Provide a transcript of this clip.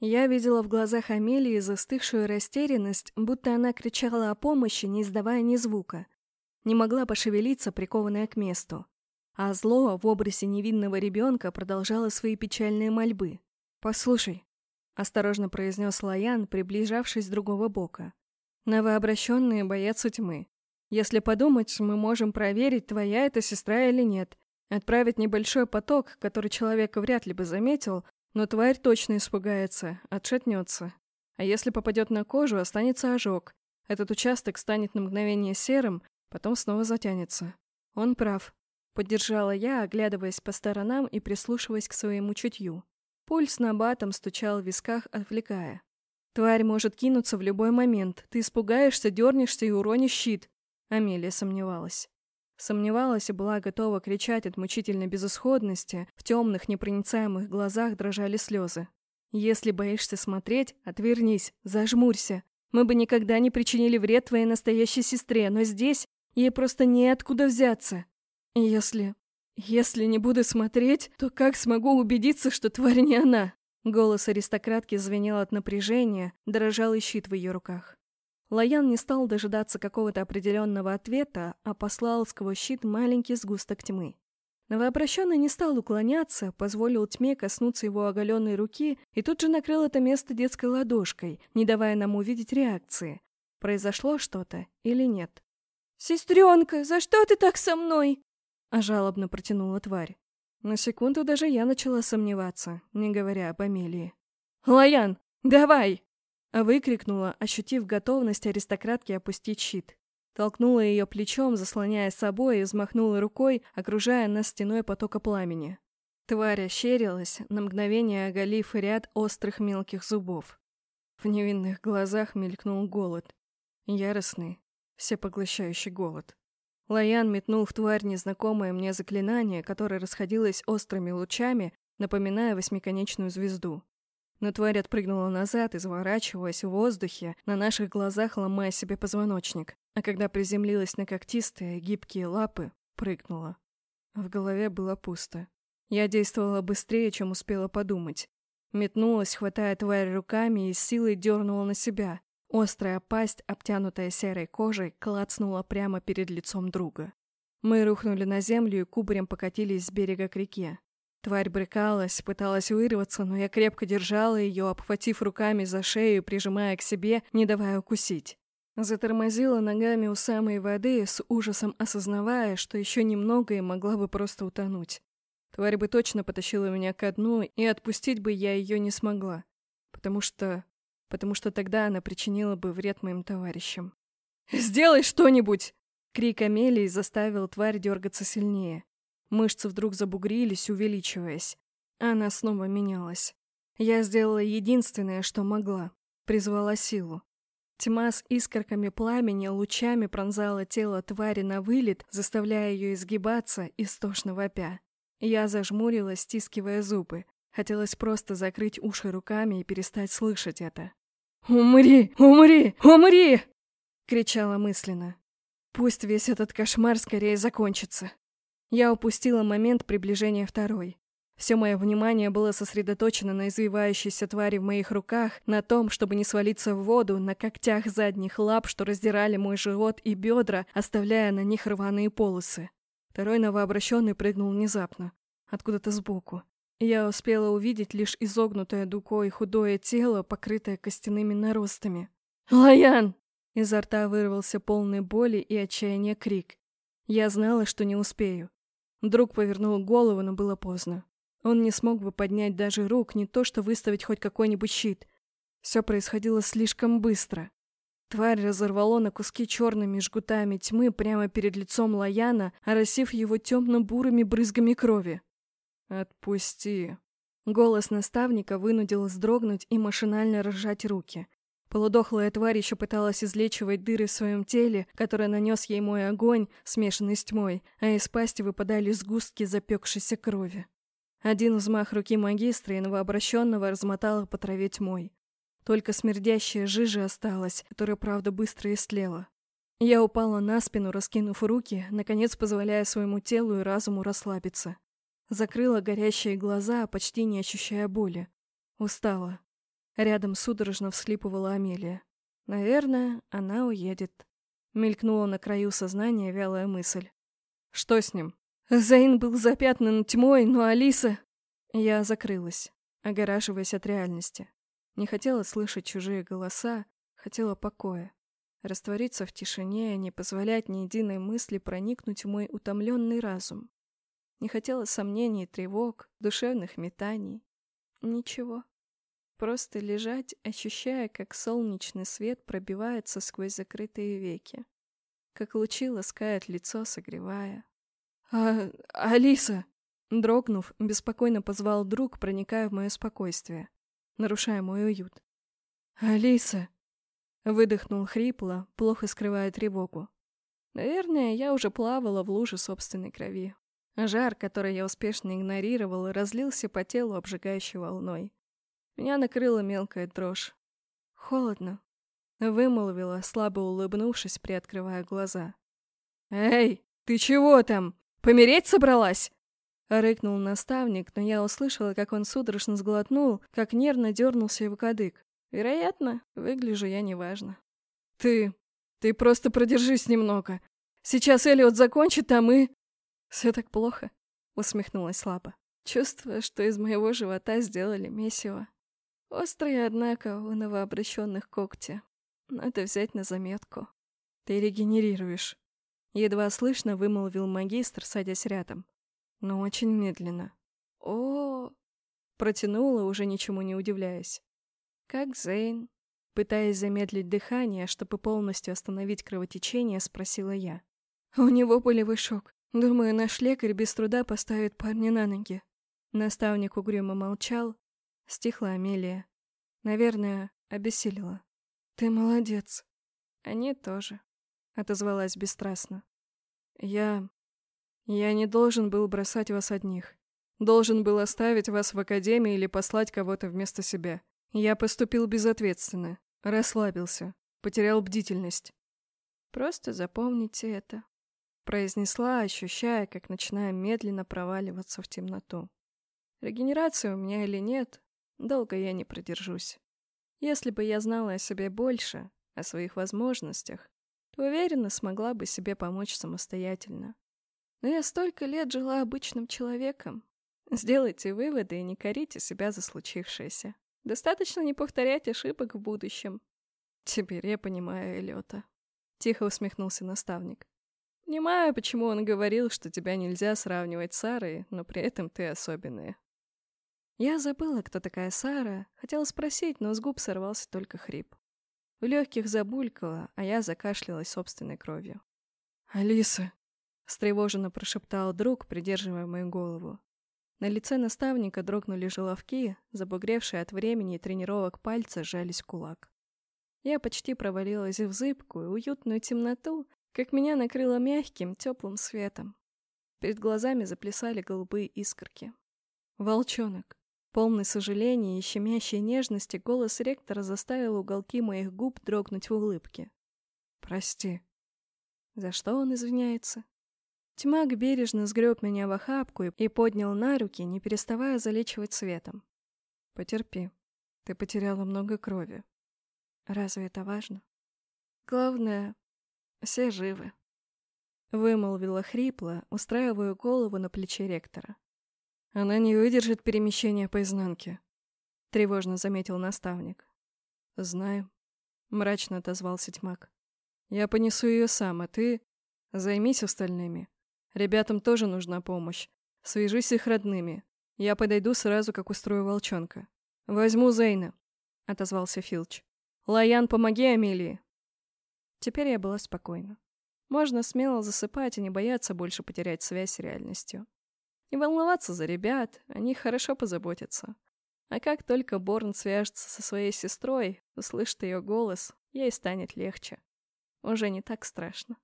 Я видела в глазах Амелии застывшую растерянность, будто она кричала о помощи, не издавая ни звука. Не могла пошевелиться, прикованная к месту. А зло в образе невинного ребенка продолжало свои печальные мольбы. «Послушай», — осторожно произнес Лаян, приближавшись с другого бока. «Новообращенные боятся тьмы. Если подумать, мы можем проверить, твоя это сестра или нет. Отправить небольшой поток, который человек вряд ли бы заметил, но тварь точно испугается, отшатнется. А если попадет на кожу, останется ожог. Этот участок станет на мгновение серым, потом снова затянется. Он прав. Поддержала я, оглядываясь по сторонам и прислушиваясь к своему чутью. Пульс на батом стучал в висках, отвлекая. Тварь может кинуться в любой момент. Ты испугаешься, дернешься и уронишь щит. Амелия сомневалась. Сомневалась и была готова кричать от мучительной безысходности, в темных непроницаемых глазах дрожали слезы. «Если боишься смотреть, отвернись, зажмурься. Мы бы никогда не причинили вред твоей настоящей сестре, но здесь ей просто неоткуда взяться. Если... если не буду смотреть, то как смогу убедиться, что тварь не она?» Голос аристократки звенел от напряжения, дрожал и щит в ее руках. Лаян не стал дожидаться какого-то определенного ответа, а послал сквозь щит маленький сгусток тьмы. Новообращенный не стал уклоняться, позволил тьме коснуться его оголенной руки и тут же накрыл это место детской ладошкой, не давая нам увидеть реакции. Произошло что-то или нет? «Сестренка, за что ты так со мной?» А жалобно протянула тварь. На секунду даже я начала сомневаться, не говоря об Амелии. «Лаян, давай!» Выкрикнула, ощутив готовность аристократки опустить щит. Толкнула ее плечом, заслоняя собой, и взмахнула рукой, окружая нас стеной потока пламени. Тварь ощерилась, на мгновение оголив ряд острых мелких зубов. В невинных глазах мелькнул голод. Яростный, всепоглощающий голод. Лаян метнул в тварь незнакомое мне заклинание, которое расходилось острыми лучами, напоминая восьмиконечную звезду. Но тварь отпрыгнула назад, изворачиваясь в воздухе, на наших глазах ломая себе позвоночник. А когда приземлилась на когтистые, гибкие лапы, прыгнула. В голове было пусто. Я действовала быстрее, чем успела подумать. Метнулась, хватая тварь руками и силой дернула на себя. Острая пасть, обтянутая серой кожей, клацнула прямо перед лицом друга. Мы рухнули на землю и кубарем покатились с берега к реке. Тварь брыкалась, пыталась вырваться, но я крепко держала ее, обхватив руками за шею прижимая к себе, не давая укусить. Затормозила ногами у самой воды, с ужасом осознавая, что еще немного и могла бы просто утонуть. Тварь бы точно потащила меня ко дну, и отпустить бы я ее не смогла. Потому что... Потому что тогда она причинила бы вред моим товарищам. «Сделай что-нибудь!» Крик Амелии заставил тварь дергаться сильнее. Мышцы вдруг забугрились, увеличиваясь. Она снова менялась. Я сделала единственное, что могла. Призвала силу. Тьма с искорками пламени лучами пронзала тело твари на вылет, заставляя ее изгибаться, истошно вопя. Я зажмурилась, стискивая зубы. Хотелось просто закрыть уши руками и перестать слышать это. «Умри! Умри! Умри!» — кричала мысленно. «Пусть весь этот кошмар скорее закончится». Я упустила момент приближения второй. Все мое внимание было сосредоточено на извивающейся твари в моих руках, на том, чтобы не свалиться в воду, на когтях задних лап, что раздирали мой живот и бедра, оставляя на них рваные полосы. Второй новообращенный прыгнул внезапно, откуда-то сбоку. Я успела увидеть лишь изогнутое дукой худое тело, покрытое костяными наростами. «Лаян!» Изо рта вырвался полный боли и отчаяния крик. Я знала, что не успею. Друг повернул голову, но было поздно. Он не смог бы поднять даже рук, не то что выставить хоть какой-нибудь щит. Все происходило слишком быстро. Тварь разорвало на куски черными жгутами тьмы прямо перед лицом Лаяна, оросив его темно-бурыми брызгами крови. «Отпусти!» Голос наставника вынудил вздрогнуть и машинально разжать руки. Полудохлая тварь еще пыталась излечивать дыры в своем теле, которые нанес ей мой огонь, смешанный с тьмой, а из пасти выпадали сгустки запекшейся крови. Один взмах руки магистра и новообращенного размотала по траве тьмой. Только смердящая жижа осталась, которая, правда, быстро истлела. Я упала на спину, раскинув руки, наконец позволяя своему телу и разуму расслабиться. Закрыла горящие глаза, почти не ощущая боли. Устала. Рядом судорожно всхлипывала Амелия. Наверное, она уедет. Мелькнула на краю сознания вялая мысль. Что с ним? Зейн был запятнан тьмой, но Алиса... Я закрылась, огораживаясь от реальности. Не хотела слышать чужие голоса, хотела покоя. Раствориться в тишине, не позволять ни единой мысли проникнуть в мой утомленный разум. Не хотела сомнений, тревог, душевных метаний. Ничего. Просто лежать, ощущая, как солнечный свет пробивается сквозь закрытые веки. Как лучи ласкают лицо, согревая. «А... Алиса!» Дрогнув, беспокойно позвал друг, проникая в мое спокойствие, нарушая мой уют. «Алиса!» Выдохнул хрипло, плохо скрывая тревогу. Наверное, я уже плавала в луже собственной крови. Жар, который я успешно игнорировала, разлился по телу обжигающей волной. Меня накрыла мелкая дрожь. «Холодно», — вымолвила, слабо улыбнувшись, приоткрывая глаза. «Эй, ты чего там? Помереть собралась?» Рыкнул наставник, но я услышала, как он судорожно сглотнул, как нервно дернулся его кадык. Вероятно, выгляжу я неважно. «Ты... ты просто продержись немного. Сейчас Элliot закончит, а мы...» «Все так плохо?» — усмехнулась слабо. Чувствуя, что из моего живота сделали месиво. Острые, однако, у новообращенных когти. Надо взять на заметку. Ты регенерируешь. Едва слышно вымолвил магистр, садясь рядом. Но очень медленно. О, протянула, уже ничему не удивляясь. Как Зейн? Пытаясь замедлить дыхание, чтобы полностью остановить кровотечение, спросила я. У него болевой шок. Думаю, наш лекарь без труда поставит парня на ноги. Наставник угрюмо молчал. Стихла Амелия. Наверное, обессилила. Ты молодец. Они тоже. Отозвалась бесстрастно. Я... Я не должен был бросать вас одних. Должен был оставить вас в академии или послать кого-то вместо себя. Я поступил безответственно. Расслабился. Потерял бдительность. Просто запомните это произнесла, ощущая, как начинаю медленно проваливаться в темноту. Регенерация у меня или нет, долго я не продержусь. Если бы я знала о себе больше, о своих возможностях, то уверенно смогла бы себе помочь самостоятельно. Но я столько лет жила обычным человеком. Сделайте выводы и не корите себя за случившееся. Достаточно не повторять ошибок в будущем. Теперь я понимаю Эллиота. Тихо усмехнулся наставник. Понимаю, почему он говорил, что тебя нельзя сравнивать с Сарой, но при этом ты особенная. Я забыла, кто такая Сара, хотела спросить, но с губ сорвался только хрип. В легких забулькало, а я закашлялась собственной кровью. «Алиса!» — встревоженно прошептал друг, придерживая мою голову. На лице наставника дрогнули желовки, забугревшие от времени и тренировок пальцы сжались в кулак. Я почти провалилась в зыбкую, уютную темноту, как меня накрыло мягким, теплым светом. Перед глазами заплясали голубые искорки. Волчонок. Полный сожаления и щемящей нежности голос ректора заставил уголки моих губ дрогнуть в улыбке. «Прости». За что он извиняется? Тьмак бережно сгреб меня в охапку и поднял на руки, не переставая залечивать светом. «Потерпи. Ты потеряла много крови. Разве это важно? Главное, все живы. Вымолвила хрипло, устраивая голову на плече ректора. Она не выдержит перемещения по изнанке. Тревожно заметил наставник. Знаю. Мрачно отозвался тьмак. Я понесу ее сам, а ты... Займись остальными. Ребятам тоже нужна помощь. Свяжись с их родными. Я подойду сразу, как устрою волчонка. Возьму Зейна, отозвался Филч. Лаян, помоги Амелии. Теперь я была спокойна. Можно смело засыпать и не бояться больше потерять связь с реальностью. Не волноваться за ребят, о них хорошо позаботятся. А как только Борн свяжется со своей сестрой, услышит ее голос, ей станет легче. Уже не так страшно.